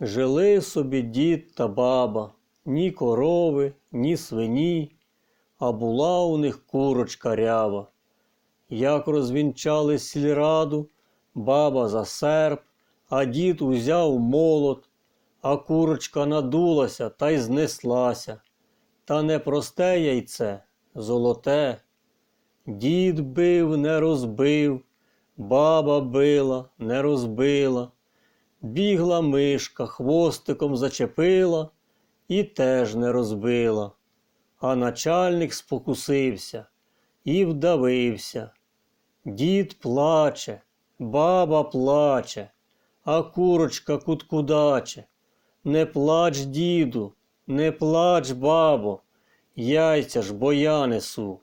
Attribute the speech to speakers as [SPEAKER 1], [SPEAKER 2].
[SPEAKER 1] Жили собі дід та баба, ні корови, ні свині, а була у них курочка рява. Як розвінчали сільраду, баба за серп, а дід узяв молот, а курочка надулася та й знеслася. Та не просте яйце, золоте. Дід бив, не розбив, баба била, не розбила. Бігла мишка, хвостиком зачепила і теж не розбила. А начальник спокусився і вдавився. Дід плаче, баба плаче, а курочка куткудаче. Не плач, діду, не плач, бабо, яйця ж бо я несу.